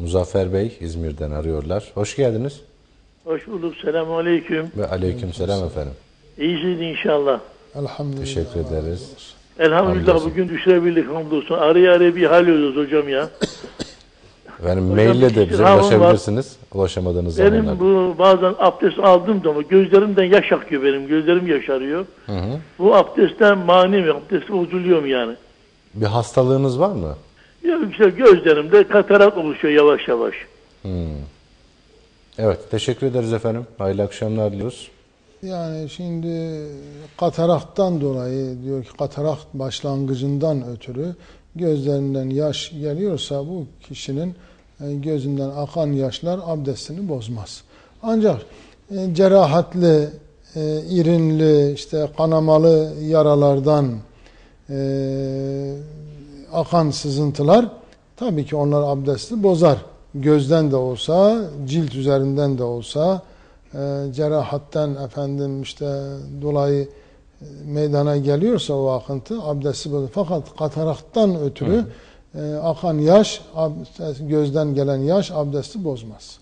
Muzaffer Bey İzmir'den arıyorlar. Hoş geldiniz. Hoş bulduk. Selamun aleyküm. Ve aleyküm selam efendim. İyisiniz inşallah. Elhamdülillah. Teşekkür ederiz. Elhamdülillah Hamdolsun. bugün düşürebildik hamdolsun. Araya araya bir hal oluyoruz hocam ya. Efendim Hocam, maille de bize istirhamım var. ulaşabilirsiniz. Ulaşamadığınız Benim zamanlarda. bu bazen abdest aldığım zaman gözlerimden yaş akıyor benim. Gözlerim yaşarıyor. Hı hı. Bu abdestten mani mi? Abdest bozuluyor mu yani? Bir hastalığınız var mı? İşte gözlerimde katarak oluşuyor yavaş yavaş. Evet. Teşekkür ederiz efendim. Hayırlı akşamlar diliyoruz. Yani şimdi kataraktan dolayı diyor ki katarak başlangıcından ötürü gözlerinden yaş geliyorsa bu kişinin e, gözünden akan yaşlar abdestini bozmaz. Ancak e, cerahatli, e, irinli, işte kanamalı yaralardan e, akan sızıntılar tabii ki onlar abdesti bozar. Gözden de olsa, cilt üzerinden de olsa, e, cerahatten efendim işte dolayı e, meydana geliyorsa o akıntı abdesti bozar. Fakat kataraktan ötürü e, akan yaş, gözden gelen yaş abdesti bozmaz.